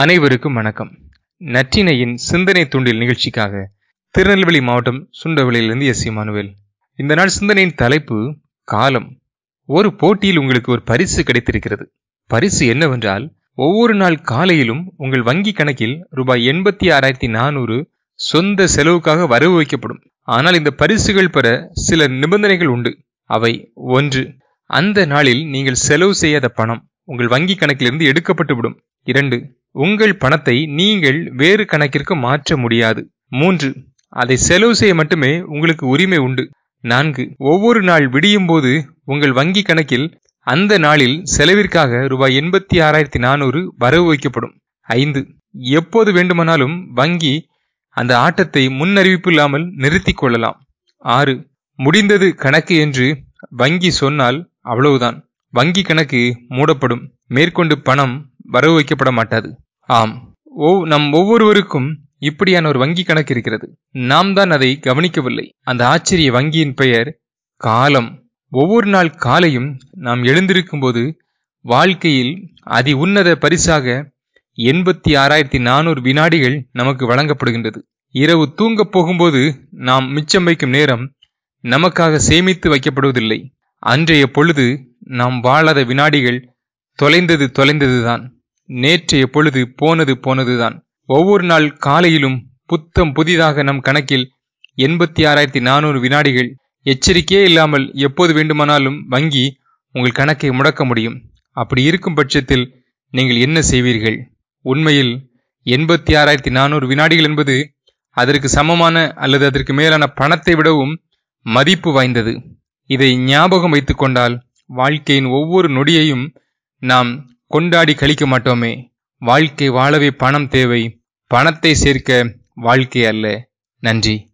அனைவருக்கும் வணக்கம். நற்றினையின் சிந்தனை தூண்டில் நிகழ்ச்சிக்காக திருநெல்வேலி மாவட்டம் சுண்டவளியிலிருந்து எஸ் இமானுவேல் இந்த நாள் சிந்தனையின் தலைப்பு காலம். ஒரு போட்டியில் உங்களுக்கு ஒரு பரிசு கிடைத்திருக்கிறது. பரிசு என்னவென்றால் ஒவ்வொரு நாள் காலையிலும் உங்கள் வங்கி கணக்கில் ரூபாய் எண்பத்தி ஆறாயிரத்தி நானூறு சொந்த செலவுக்காக வரவு வைக்கப்படும். ஆனால் இந்த பரிசுகள் பெற சில நிபந்தனைகள் உண்டு. அவை ஒன்று அந்த நாளில் நீங்கள் செலவு செய்யாத பணம் உங்கள் வங்கி கணக்கிலிருந்து எடுக்கப்பட்டு விடும் இரண்டு உங்கள் பணத்தை நீங்கள் வேறு கணக்கிற்கு மாற்ற முடியாது. மூன்று அதை செலவு செய்ய மட்டுமே உங்களுக்கு உரிமை உண்டு. நான்கு ஒவ்வொரு நாள் விடியும் போது உங்கள் வங்கி கணக்கில் அந்த நாளில் செலவிற்காக ரூபாய் எண்பத்தி ஆறாயிரத்தி நானூறு வரவு வைக்கப்படும். ஐந்து எப்போது வேண்டுமானாலும் வங்கி அந்த ஆட்டத்தை முன்னறிவிப்பு இல்லாமல் நிறுத்தி கொள்ளலாம். ஆறு முடிந்தது கணக்கு என்று வங்கி சொன்னால் அவ்வளவுதான். வங்கி கணக்கு மூடப்படும். மேற்கொண்டு பணம் வரவு வைக்கப்பட மாட்டாது. ஆம். நம் ஒவ்வொருவருக்கும் இப்படியான ஒரு வங்கி கணக்கு இருக்கிறது. நாம் தான் அதை கவனிக்கவில்லை. அந்த ஆச்சரிய வங்கியின் பெயர் காலம். ஒவ்வொரு நாள் காலையும் நாம் எழுந்திருக்கும் போது வாழ்க்கையில் அதி உன்னத பரிசாக எண்பத்தி ஆறாயிரத்தி நானூறு வினாடிகள் நமக்கு வழங்கப்படுகின்றது. இரவு தூங்கப் போகும்போது நாம் மிச்சம் வைக்கும் நேரம் நமக்காக சேமித்து வைக்கப்படுவதில்லை. அன்றைய பொழுது நாம் வாழாத வினாடிகள் தொலைந்தது தொலைந்ததுதான். நேற்றைய பொழுது போனது போனதுதான். ஒவ்வொரு நாள் காலையிலும் புத்தம் புதிதாக நம் கணக்கில் எண்பத்தி ஆறாயிரத்தி நானூறு வினாடிகள். எச்சரிக்கையே இல்லாமல் எப்போது வேண்டுமானாலும் வங்கி உங்கள் கணக்கை முடக்க முடியும். அப்படி இருக்கும் பட்சத்தில் நீங்கள் என்ன செய்வீர்கள்? உண்மையில் எண்பத்தி ஆறாயிரத்தி நானூறு வினாடிகள் என்பது அதற்கு சமமான அல்லது அதற்கு மேலான பணத்தை விடவும் மதிப்பு வாய்ந்தது. இதை ஞாபகம் வைத்துக்கொண்டால் வாழ்க்கையின் ஒவ்வொரு நொடியையும் நாம் கொண்டாடி கழிக்க மாட்டோமே. வாழ்க்கை வாழவே பணம் தேவை. பணத்தை சேர்க்க வாழ்க்கை அல்ல. நன்றி.